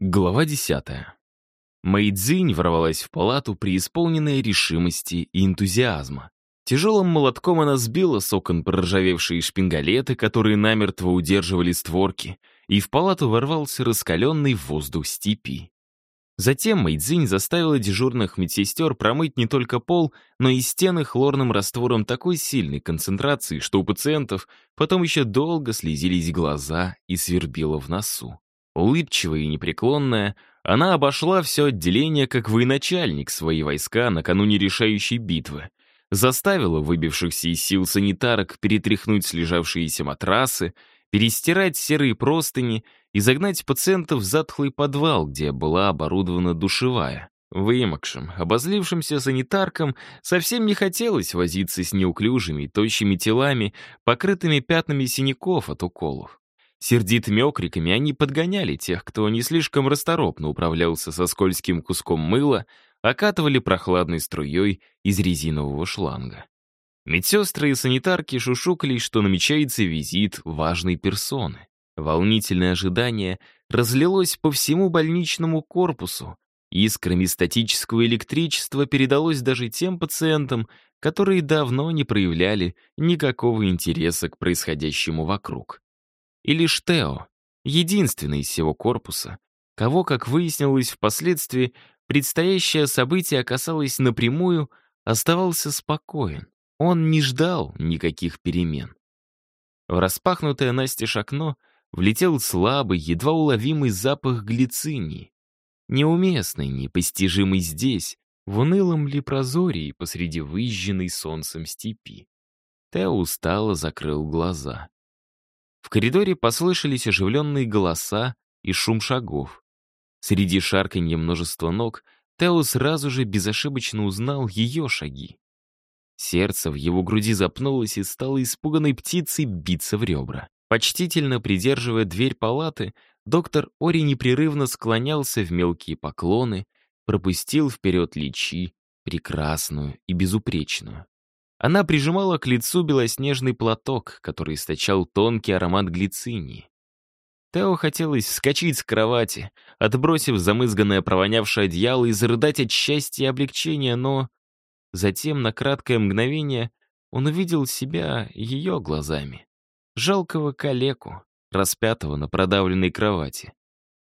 Глава десятая. Мэйдзинь ворвалась в палату, преисполненная решимости и энтузиазма. Тяжелым молотком она сбила с окон проржавевшие шпингалеты, которые намертво удерживали створки, и в палату ворвался раскаленный воздух степи. Затем Мэйдзинь заставила дежурных медсестер промыть не только пол, но и стены хлорным раствором такой сильной концентрации, что у пациентов потом еще долго слезились глаза и свербило в носу. Улыбчивая и непреклонная, она обошла все отделение как военачальник свои войска накануне решающей битвы, заставила выбившихся из сил санитарок перетряхнуть слежавшиеся матрасы, перестирать серые простыни и загнать пациентов в затхлый подвал, где была оборудована душевая. Вымокшим, обозлившимся санитаркам совсем не хотелось возиться с неуклюжими, тощими телами, покрытыми пятнами синяков от уколов. Сердитыми окриками они подгоняли тех, кто не слишком расторопно управлялся со скользким куском мыла, окатывали прохладной струей из резинового шланга. Медсестры и санитарки шушукались, что намечается визит важной персоны. Волнительное ожидание разлилось по всему больничному корпусу. Искрами статического электричества передалось даже тем пациентам, которые давно не проявляли никакого интереса к происходящему вокруг. И лишь Тео, единственный из всего корпуса, кого, как выяснилось впоследствии, предстоящее событие касалось напрямую, оставался спокоен. Он не ждал никаких перемен. В распахнутое настежь окно влетел слабый, едва уловимый запах глицинии. Неуместный, непостижимый здесь, в унылом ли прозории посреди выжженной солнцем степи. Тео устало закрыл глаза. Коридоре послышались оживленные голоса и шум шагов. Среди шарканья множества ног Тео сразу же безошибочно узнал ее шаги. Сердце в его груди запнулось и стало испуганной птицей биться в ребра. Почтительно придерживая дверь палаты, доктор Ори непрерывно склонялся в мелкие поклоны, пропустил вперед личи, прекрасную и безупречную. Она прижимала к лицу белоснежный платок, который источал тонкий аромат глицинии. Тео хотелось вскочить с кровати, отбросив замызганное провонявшее одеяло и зарыдать от счастья и облегчения, но... Затем, на краткое мгновение, он увидел себя ее глазами. Жалкого калеку, распятого на продавленной кровати.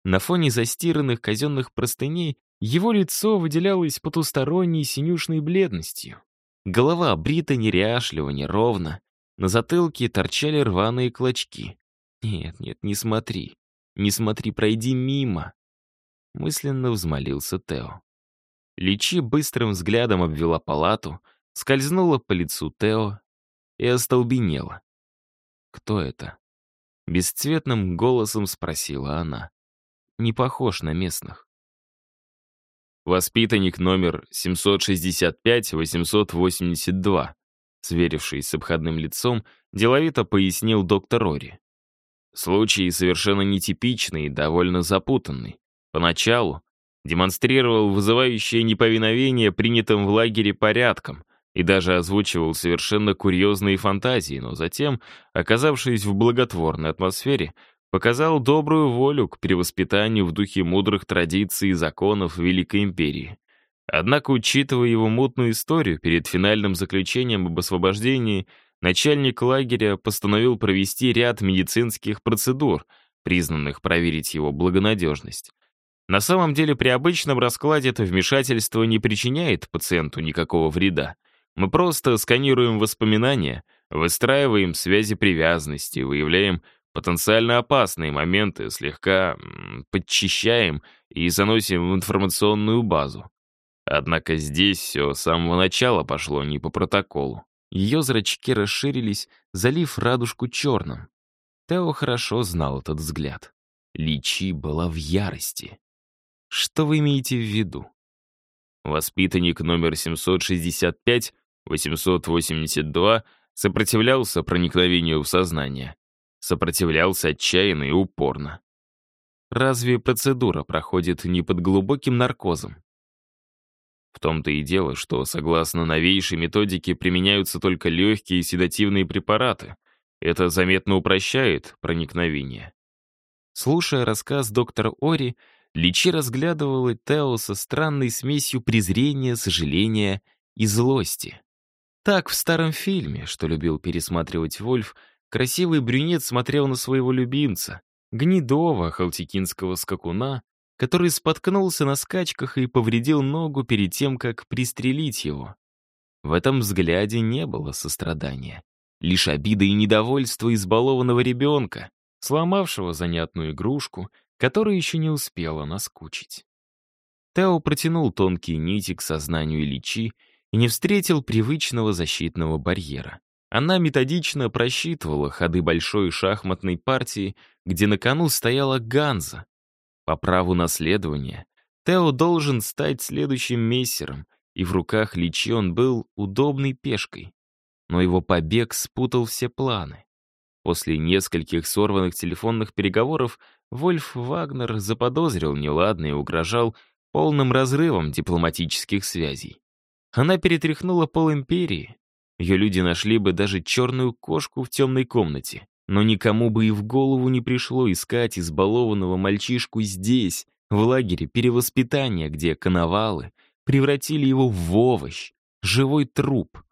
На фоне застиранных казенных простыней его лицо выделялось потусторонней синюшной бледностью. Голова обрита неряшливо, неровно. На затылке торчали рваные клочки. «Нет, нет, не смотри. Не смотри, пройди мимо!» Мысленно взмолился Тео. Личи быстрым взглядом обвела палату, скользнула по лицу Тео и остолбенела. «Кто это?» Бесцветным голосом спросила она. «Не похож на местных». Воспитанник номер 765-882, сверившись с обходным лицом, деловито пояснил доктор Ори. Случай совершенно нетипичный и довольно запутанный. Поначалу демонстрировал вызывающее неповиновение принятым в лагере порядкам и даже озвучивал совершенно курьезные фантазии, но затем, оказавшись в благотворной атмосфере, показал добрую волю к перевоспитанию в духе мудрых традиций и законов Великой Империи. Однако, учитывая его мутную историю, перед финальным заключением об освобождении начальник лагеря постановил провести ряд медицинских процедур, признанных проверить его благонадежность. На самом деле, при обычном раскладе это вмешательство не причиняет пациенту никакого вреда. Мы просто сканируем воспоминания, выстраиваем связи привязанности, выявляем потенциально опасные моменты слегка подчищаем и заносим в информационную базу. Однако здесь все с самого начала пошло не по протоколу. Ее зрачки расширились, залив радужку черным. Тео хорошо знал этот взгляд. Личи была в ярости. Что вы имеете в виду? Воспитанник номер 765-882 сопротивлялся проникновению в сознание. Сопротивлялся отчаянно и упорно. Разве процедура проходит не под глубоким наркозом? В том-то и дело, что, согласно новейшей методике, применяются только легкие седативные препараты. Это заметно упрощает проникновение. Слушая рассказ доктора Ори, Личи разглядывала Тео со странной смесью презрения, сожаления и злости. Так в старом фильме, что любил пересматривать Вольф, красивый брюнет смотрел на своего любимца, гнедого халтикинского скакуна, который споткнулся на скачках и повредил ногу перед тем, как пристрелить его. В этом взгляде не было сострадания. Лишь обида и недовольство избалованного ребенка, сломавшего занятную игрушку, которая еще не успела наскучить. Тео протянул тонкие нити к сознанию Ильичи и не встретил привычного защитного барьера. Она методично просчитывала ходы большой шахматной партии, где на кону стояла Ганза. По праву наследования Тео должен стать следующим мессером, и в руках Личи он был удобной пешкой. Но его побег спутал все планы. После нескольких сорванных телефонных переговоров Вольф Вагнер заподозрил неладное и угрожал полным разрывом дипломатических связей. Она перетряхнула пол империи. Ее люди нашли бы даже черную кошку в темной комнате. Но никому бы и в голову не пришло искать избалованного мальчишку здесь, в лагере перевоспитания, где коновалы превратили его в овощ, живой труп.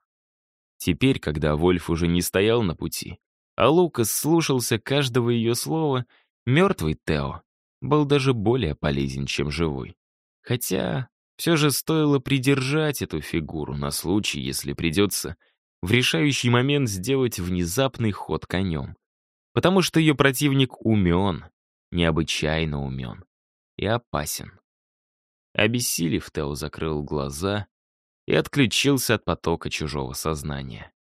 Теперь, когда Вольф уже не стоял на пути, а Лукас слушался каждого ее слова, мертвый Тео был даже более полезен, чем живой. Хотя все же стоило придержать эту фигуру на случай, если придется в решающий момент сделать внезапный ход конем. Потому что ее противник умен, необычайно умен и опасен. Обессилев, Тео закрыл глаза и отключился от потока чужого сознания.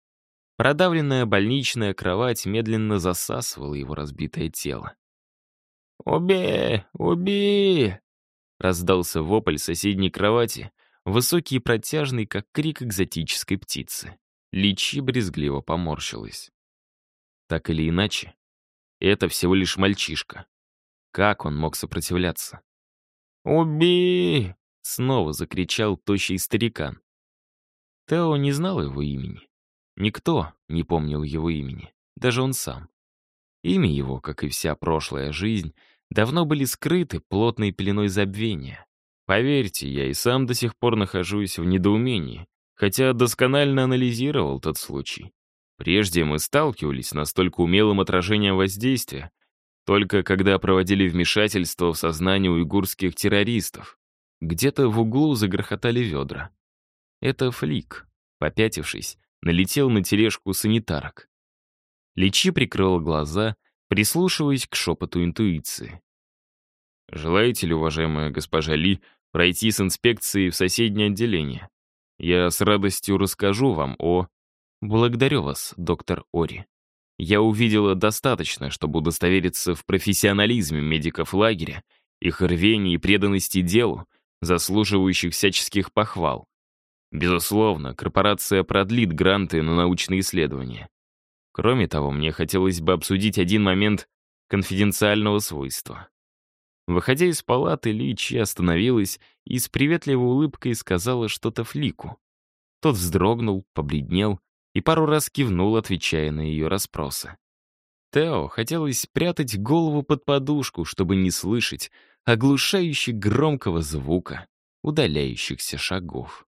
Продавленная больничная кровать медленно засасывала его разбитое тело. «Убей! Убей!» Раздался вопль соседней кровати, высокий и протяжный, как крик экзотической птицы. Личи брезгливо поморщилась. Так или иначе, это всего лишь мальчишка. Как он мог сопротивляться? «Убей!» — снова закричал тощий старикан. Тео не знал его имени. Никто не помнил его имени, даже он сам. Имя его, как и вся прошлая жизнь, давно были скрыты плотной пеленой забвения. Поверьте, я и сам до сих пор нахожусь в недоумении, хотя досконально анализировал тот случай. Прежде мы сталкивались с настолько умелым отражением воздействия, только когда проводили вмешательство в сознание уйгурских террористов. Где-то в углу загрохотали ведра. Это флик, попятившись, налетел на тележку санитарок. Личи прикрыл глаза, прислушиваясь к шепоту интуиции. «Желаете ли, уважаемая госпожа Ли, пройти с инспекцией в соседнее отделение? Я с радостью расскажу вам о...» «Благодарю вас, доктор Ори. Я увидела достаточно, чтобы удостовериться в профессионализме медиков лагеря, их рвении и преданности делу, заслуживающих всяческих похвал. Безусловно, корпорация продлит гранты на научные исследования. Кроме того, мне хотелось бы обсудить один момент конфиденциального свойства. Выходя из палаты, Ли Чи остановилась и с приветливой улыбкой сказала что-то Флику. Тот вздрогнул, побледнел и пару раз кивнул, отвечая на ее расспросы. Тео хотелось спрятать голову под подушку, чтобы не слышать оглушающе громкого звука удаляющихся шагов.